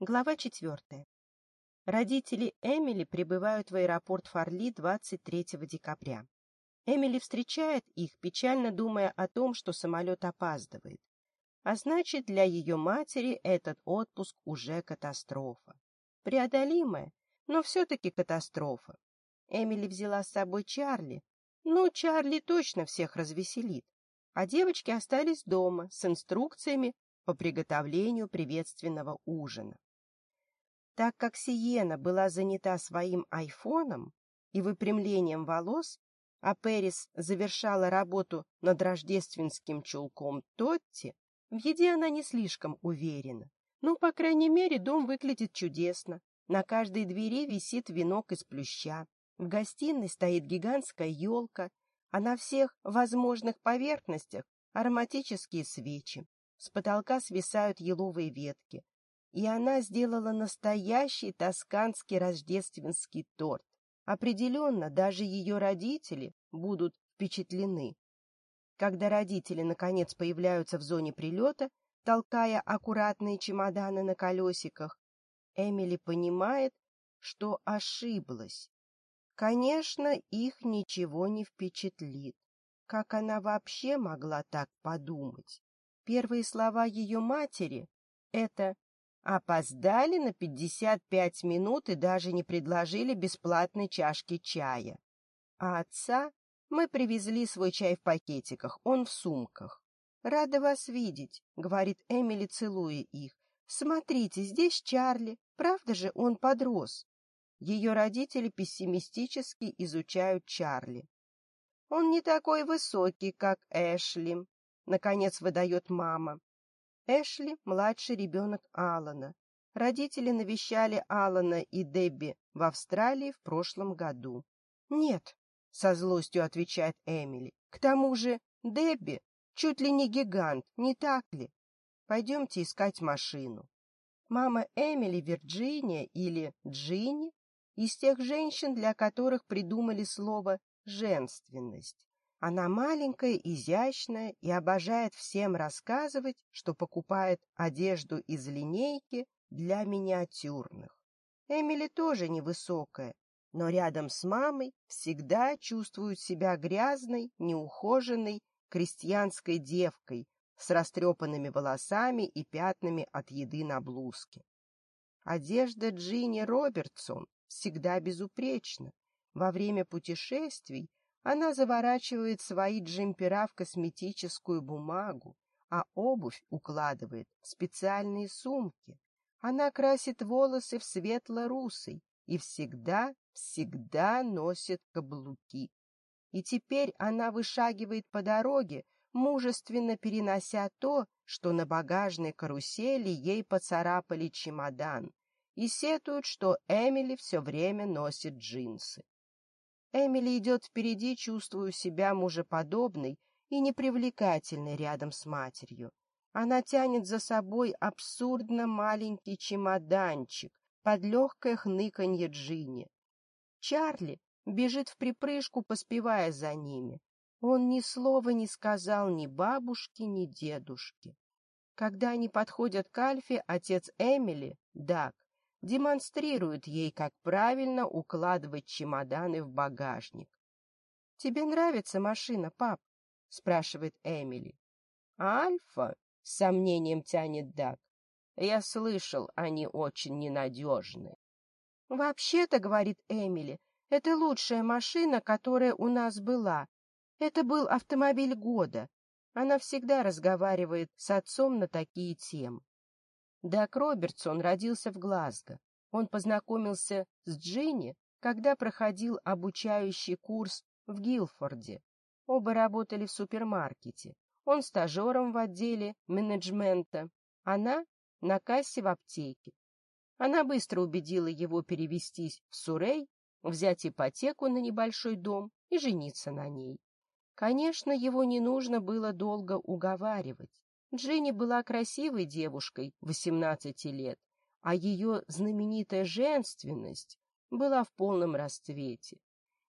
Глава 4. Родители Эмили прибывают в аэропорт Фарли 23 декабря. Эмили встречает их, печально думая о том, что самолет опаздывает. А значит, для ее матери этот отпуск уже катастрофа. Преодолимая, но все-таки катастрофа. Эмили взяла с собой Чарли. Ну, Чарли точно всех развеселит. А девочки остались дома с инструкциями по приготовлению приветственного ужина. Так как Сиена была занята своим айфоном и выпрямлением волос, а Перис завершала работу над рождественским чулком Тотти, в еде она не слишком уверена. Ну, по крайней мере, дом выглядит чудесно. На каждой двери висит венок из плюща. В гостиной стоит гигантская елка, а на всех возможных поверхностях ароматические свечи. С потолка свисают еловые ветки, и она сделала настоящий тосканский рождественский торт. Определенно, даже ее родители будут впечатлены. Когда родители, наконец, появляются в зоне прилета, толкая аккуратные чемоданы на колесиках, Эмили понимает, что ошиблась. Конечно, их ничего не впечатлит. Как она вообще могла так подумать? Первые слова ее матери — это Опоздали на 55 минут и даже не предложили бесплатной чашки чая. А отца мы привезли свой чай в пакетиках, он в сумках. «Рада вас видеть», — говорит Эмили, целуя их. «Смотрите, здесь Чарли. Правда же, он подрос». Ее родители пессимистически изучают Чарли. «Он не такой высокий, как Эшли», — наконец выдает мама. Эшли – младший ребенок Алана. Родители навещали Алана и Дебби в Австралии в прошлом году. «Нет», — со злостью отвечает Эмили. «К тому же Дебби чуть ли не гигант, не так ли? Пойдемте искать машину». Мама Эмили Вирджиния или Джинни из тех женщин, для которых придумали слово «женственность». Она маленькая, изящная и обожает всем рассказывать, что покупает одежду из линейки для миниатюрных. Эмили тоже невысокая, но рядом с мамой всегда чувствует себя грязной, неухоженной, крестьянской девкой с растрепанными волосами и пятнами от еды на блузке. Одежда Джинни Робертсон всегда безупречна. Во время путешествий она заворачивает свои джемпера в косметическую бумагу, а обувь укладывает в специальные сумки. Она красит волосы в светло-русый и всегда, всегда носит каблуки. И теперь она вышагивает по дороге, мужественно перенося то, что на багажной карусели ей поцарапали чемодан, и сетуют, что Эмили все время носит джинсы. Эмили идет впереди, чувствую себя мужеподобной и непривлекательной рядом с матерью. Она тянет за собой абсурдно маленький чемоданчик под легкое хныканье Джинни. Чарли бежит в припрыжку, поспевая за ними. Он ни слова не сказал ни бабушке, ни дедушке. Когда они подходят к Альфе, отец Эмили, Даг, Демонстрируют ей, как правильно укладывать чемоданы в багажник. «Тебе нравится машина, пап?» — спрашивает Эмили. «Альфа?» — с сомнением тянет Дак. «Я слышал, они очень ненадежны». «Вообще-то, — говорит Эмили, — это лучшая машина, которая у нас была. Это был автомобиль года. Она всегда разговаривает с отцом на такие темы. Дак Робертсон родился в Глазго. Он познакомился с Джинни, когда проходил обучающий курс в Гилфорде. Оба работали в супермаркете. Он стажером в отделе менеджмента, она на кассе в аптеке. Она быстро убедила его перевестись в Сурей, взять ипотеку на небольшой дом и жениться на ней. Конечно, его не нужно было долго уговаривать. Джинни была красивой девушкой 18 лет, а ее знаменитая женственность была в полном расцвете.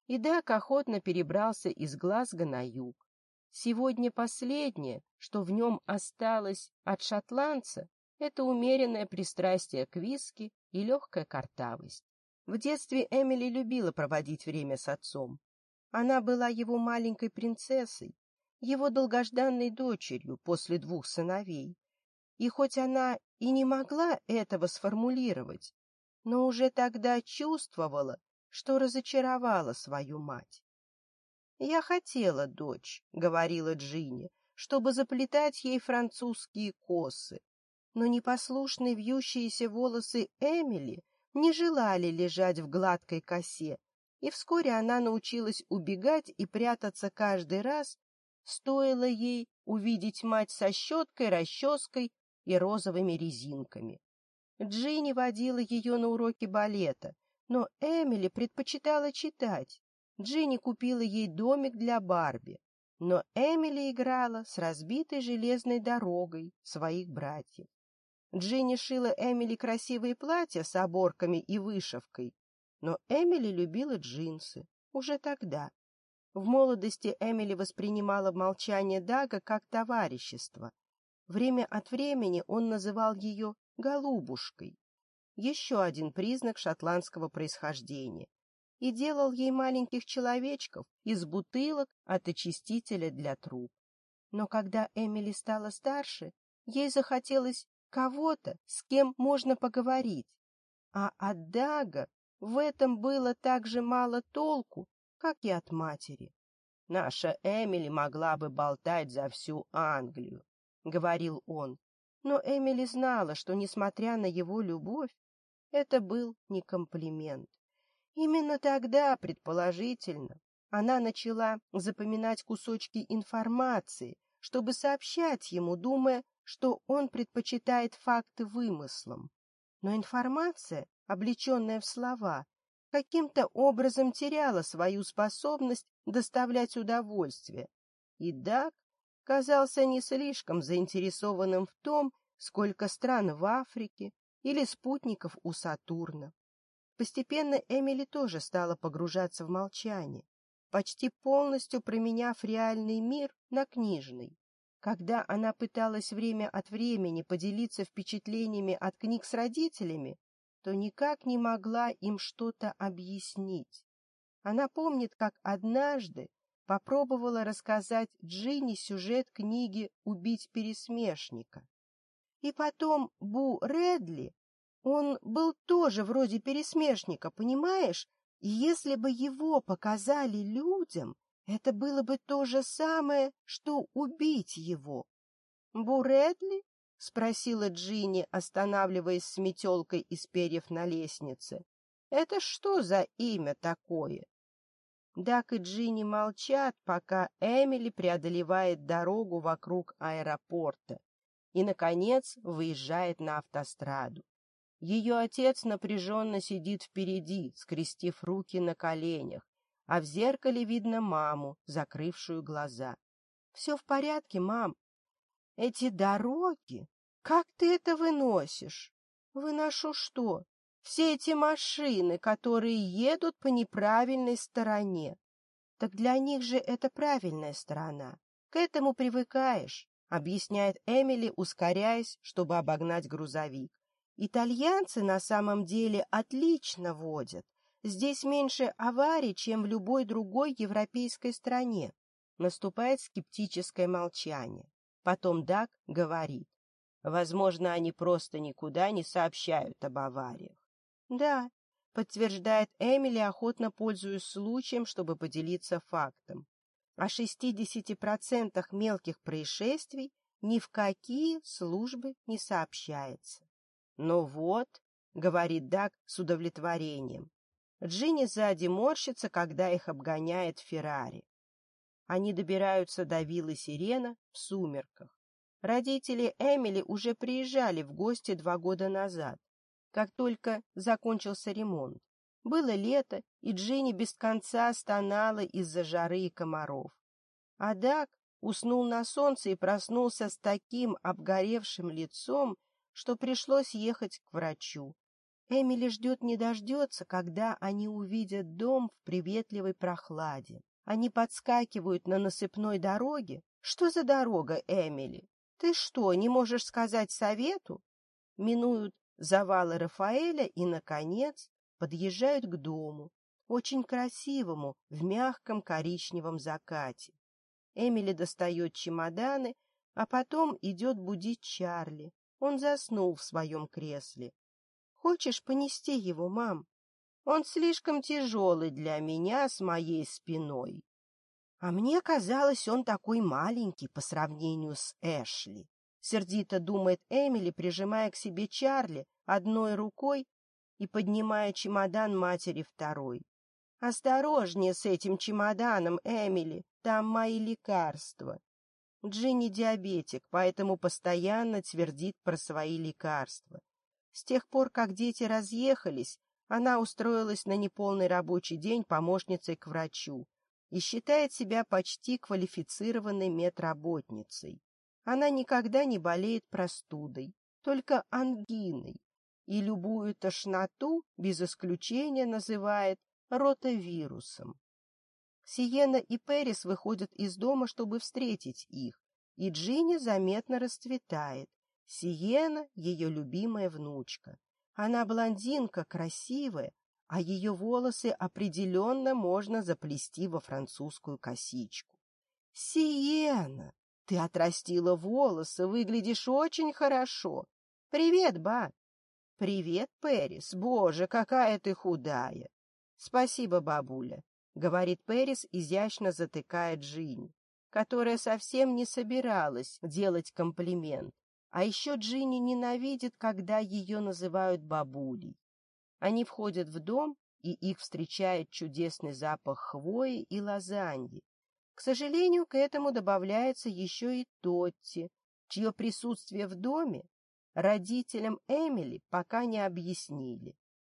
И Дак охотно перебрался из Глазго на юг. Сегодня последнее, что в нем осталось от шотландца, это умеренное пристрастие к виски и легкая картавость. В детстве Эмили любила проводить время с отцом. Она была его маленькой принцессой, его долгожданной дочерью после двух сыновей. И хоть она и не могла этого сформулировать, но уже тогда чувствовала, что разочаровала свою мать. «Я хотела дочь», — говорила Джинни, чтобы заплетать ей французские косы, но непослушные вьющиеся волосы Эмили не желали лежать в гладкой косе, и вскоре она научилась убегать и прятаться каждый раз, Стоило ей увидеть мать со щеткой, расческой и розовыми резинками. Джинни водила ее на уроки балета, но Эмили предпочитала читать. Джинни купила ей домик для Барби, но Эмили играла с разбитой железной дорогой своих братьев. Джинни шила Эмили красивые платья с оборками и вышивкой, но Эмили любила джинсы уже тогда. В молодости Эмили воспринимала молчание Дага как товарищество. Время от времени он называл ее «голубушкой». Еще один признак шотландского происхождения. И делал ей маленьких человечков из бутылок от очистителя для труб. Но когда Эмили стала старше, ей захотелось кого-то, с кем можно поговорить. А от Дага в этом было так же мало толку, как и от матери. «Наша Эмили могла бы болтать за всю Англию», — говорил он. Но Эмили знала, что, несмотря на его любовь, это был не комплимент. Именно тогда, предположительно, она начала запоминать кусочки информации, чтобы сообщать ему, думая, что он предпочитает факты вымыслам. Но информация, облечённая в слова, каким-то образом теряла свою способность доставлять удовольствие. И Дак казался не слишком заинтересованным в том, сколько стран в Африке или спутников у Сатурна. Постепенно Эмили тоже стала погружаться в молчание, почти полностью променяв реальный мир на книжный. Когда она пыталась время от времени поделиться впечатлениями от книг с родителями, то никак не могла им что-то объяснить. Она помнит, как однажды попробовала рассказать Джинни сюжет книги «Убить пересмешника». И потом Бу Редли, он был тоже вроде пересмешника, понимаешь? И если бы его показали людям, это было бы то же самое, что убить его. Бу Редли — спросила Джинни, останавливаясь с метелкой из перьев на лестнице. — Это что за имя такое? Дак и Джинни молчат, пока Эмили преодолевает дорогу вокруг аэропорта и, наконец, выезжает на автостраду. Ее отец напряженно сидит впереди, скрестив руки на коленях, а в зеркале видно маму, закрывшую глаза. — Все в порядке, мам, эти дороги? Как ты это выносишь? Выношу что? Все эти машины, которые едут по неправильной стороне. Так для них же это правильная сторона. К этому привыкаешь, объясняет Эмили, ускоряясь, чтобы обогнать грузовик. Итальянцы на самом деле отлично водят. Здесь меньше аварий, чем в любой другой европейской стране. Наступает скептическое молчание. Потом Дак говорит. Возможно, они просто никуда не сообщают об авариях. Да, подтверждает Эмили, охотно пользуясь случаем, чтобы поделиться фактом. О 60% мелких происшествий ни в какие службы не сообщается. Но вот», — говорит Дак с удовлетворением. Джинни сзади морщится, когда их обгоняет Феррари. Они добираются до виллы Сирена в сумерках. Родители Эмили уже приезжали в гости два года назад, как только закончился ремонт. Было лето, и Джинни без конца стонала из-за жары и комаров. А Даг уснул на солнце и проснулся с таким обгоревшим лицом, что пришлось ехать к врачу. Эмили ждет не дождется, когда они увидят дом в приветливой прохладе. Они подскакивают на насыпной дороге. Что за дорога, Эмили? Ты что, не можешь сказать совету? Минуют завалы Рафаэля и, наконец, подъезжают к дому, очень красивому, в мягком коричневом закате. Эмили достает чемоданы, а потом идет будить Чарли. Он заснул в своем кресле. — Хочешь понести его, мам? Он слишком тяжелый для меня с моей спиной. А мне казалось, он такой маленький по сравнению с Эшли. Сердито думает Эмили, прижимая к себе Чарли одной рукой и поднимая чемодан матери второй. «Осторожнее с этим чемоданом, Эмили, там мои лекарства». Джинни диабетик, поэтому постоянно твердит про свои лекарства. С тех пор, как дети разъехались, она устроилась на неполный рабочий день помощницей к врачу и считает себя почти квалифицированной медработницей. Она никогда не болеет простудой, только ангиной, и любую тошноту без исключения называет ротавирусом. Сиена и Перис выходят из дома, чтобы встретить их, и Джинни заметно расцветает. Сиена — ее любимая внучка. Она блондинка, красивая, а ее волосы определенно можно заплести во французскую косичку. «Сиена, ты отрастила волосы, выглядишь очень хорошо. Привет, ба!» «Привет, Перис! Боже, какая ты худая!» «Спасибо, бабуля», — говорит Перис, изящно затыкая Джинни, которая совсем не собиралась делать комплимент, а еще Джинни ненавидит, когда ее называют бабулей. Они входят в дом, и их встречает чудесный запах хвои и лазаньи. К сожалению, к этому добавляется еще и Тотти, чье присутствие в доме родителям Эмили пока не объяснили.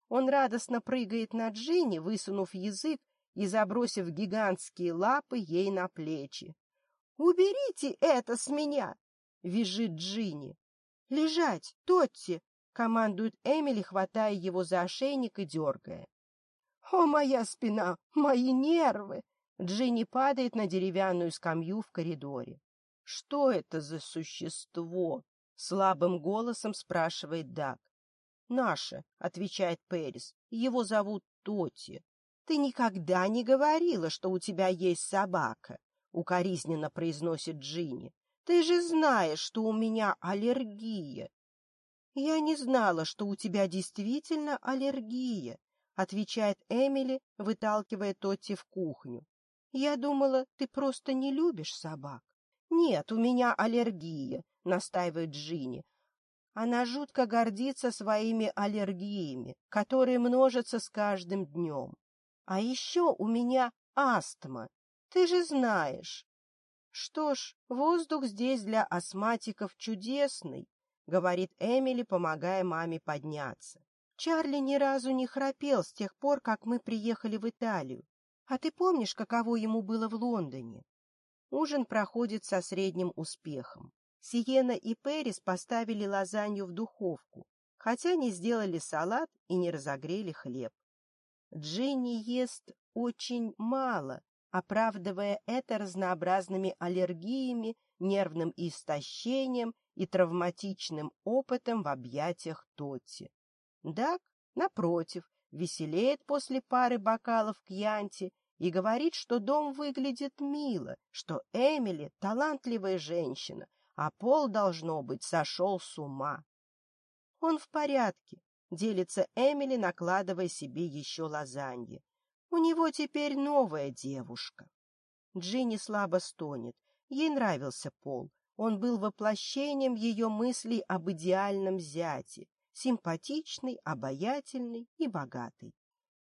Он радостно прыгает на Джинни, высунув язык и забросив гигантские лапы ей на плечи. «Уберите это с меня! визжит Джинни. «Лежать, Тотти!» — командует Эмили, хватая его за ошейник и дергая. «О, моя спина! Мои нервы!» Джинни падает на деревянную скамью в коридоре. «Что это за существо?» — слабым голосом спрашивает Даг. «Наше», — отвечает Перис. «Его зовут Тотти. «Ты никогда не говорила, что у тебя есть собака», — укоризненно произносит Джинни. Ты же знаешь, что у меня аллергия. Я не знала, что у тебя действительно аллергия, отвечает Эмили, выталкивая Тотти в кухню. Я думала, ты просто не любишь собак. Нет, у меня аллергия, настаивает Джинни. Она жутко гордится своими аллергиями, которые множатся с каждым днем. А еще у меня астма. Ты же знаешь. «Что ж, воздух здесь для астматиков чудесный», — говорит Эмили, помогая маме подняться. «Чарли ни разу не храпел с тех пор, как мы приехали в Италию. А ты помнишь, каково ему было в Лондоне?» Ужин проходит со средним успехом. Сиена и Перис поставили лазанью в духовку, хотя не сделали салат и не разогрели хлеб. Джинни ест очень мало, оправдывая это разнообразными аллергиями, нервным истощением и травматичным опытом в объятиях Тотти. Дак, напротив, веселеет после пары бокалов к Янте и говорит, что дом выглядит мило, что Эмили — талантливая женщина, а Пол, должно быть, сошел с ума. Он в порядке, делится Эмили, накладывая себе еще лазанье. У него теперь новая девушка. Джинни слабо стонет. Ей нравился Пол. Он был воплощением ее мыслей об идеальном зяте. Симпатичный, обаятельный и богатый.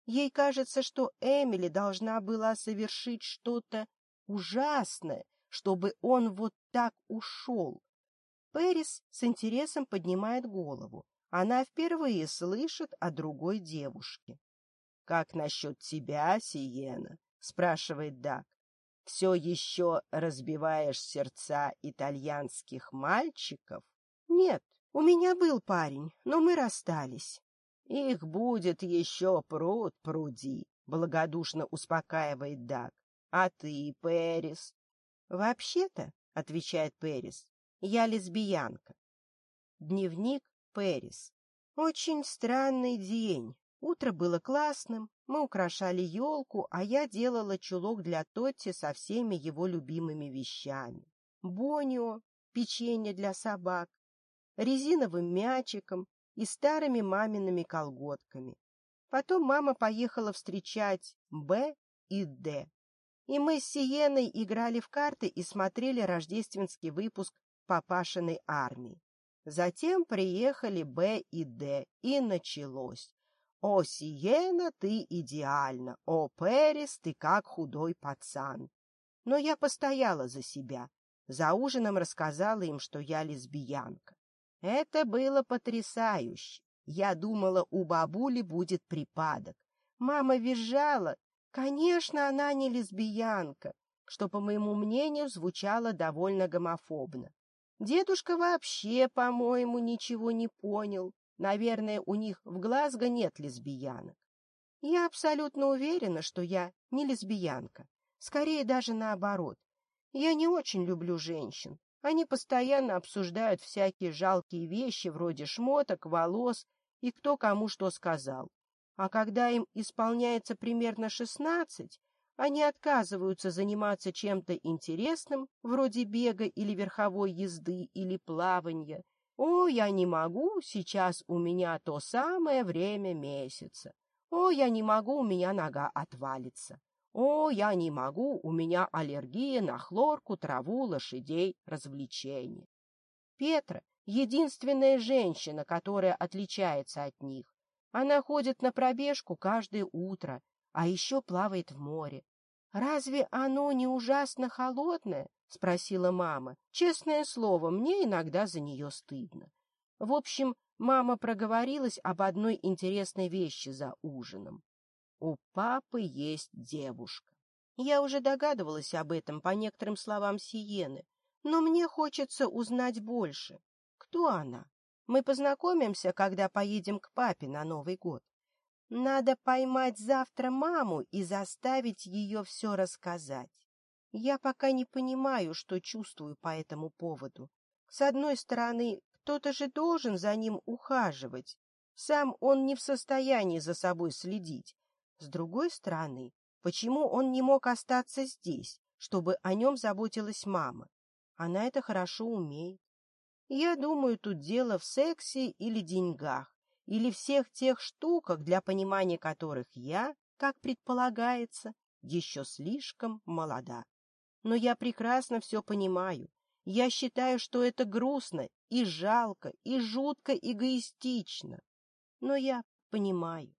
Ей кажется, что Эмили должна была совершить что-то ужасное, чтобы он вот так ушел. Перис с интересом поднимает голову. Она впервые слышит о другой девушке. «Как насчет тебя, Сиена?» — спрашивает Дак. «Все еще разбиваешь сердца итальянских мальчиков?» «Нет, у меня был парень, но мы расстались». «Их будет еще пруд пруди», — благодушно успокаивает Дак. «А ты, Перис?» «Вообще-то», — отвечает Перис, — «я лесбиянка». Дневник Перис. Очень странный день, Утро было классным, мы украшали елку, а я делала чулок для Тотти со всеми его любимыми вещами. Бонио, печенье для собак, резиновым мячиком и старыми мамиными колготками. Потом мама поехала встречать Б и Д. И мы с Сиеной играли в карты и смотрели рождественский выпуск «Папашиной армии». Затем приехали Б и Д, и началось. О, Сиена, ты идеально! О, Перес, ты как худой пацан! Но я постояла за себя. За ужином рассказала им, что я лесбиянка. Это было потрясающе. Я думала, у бабули будет припадок. Мама визжала. Конечно, она не лесбиянка, что, по моему мнению, звучало довольно гомофобно. Дедушка вообще, по-моему, ничего не понял. Наверное, у них в Глазго нет лесбиянок. Я абсолютно уверена, что я не лесбиянка. Скорее даже наоборот. Я не очень люблю женщин. Они постоянно обсуждают всякие жалкие вещи вроде шмоток, волос и кто кому что сказал. А когда им исполняется примерно шестнадцать, они отказываются заниматься чем-то интересным, вроде бега или верховой езды или плавания — «О, я не могу, сейчас у меня то самое время месяца. О, я не могу, у меня нога отвалится. О, я не могу, у меня аллергия на хлорку, траву, лошадей, развлечения». Петра — единственная женщина, которая отличается от них. Она ходит на пробежку каждое утро, а еще плавает в море. «Разве оно не ужасно холодное?» — спросила мама. «Честное слово, мне иногда за нее стыдно». В общем, мама проговорилась об одной интересной вещи за ужином. «У папы есть девушка». Я уже догадывалась об этом по некоторым словам Сиены, но мне хочется узнать больше. Кто она? Мы познакомимся, когда поедем к папе на Новый год. Надо поймать завтра маму и заставить ее все рассказать. Я пока не понимаю, что чувствую по этому поводу. С одной стороны, кто-то же должен за ним ухаживать. Сам он не в состоянии за собой следить. С другой стороны, почему он не мог остаться здесь, чтобы о нем заботилась мама? Она это хорошо умеет. Я думаю, тут дело в сексе или деньгах или всех тех штуках, для понимания которых я, как предполагается, еще слишком молода. Но я прекрасно все понимаю. Я считаю, что это грустно и жалко, и жутко эгоистично. Но я понимаю.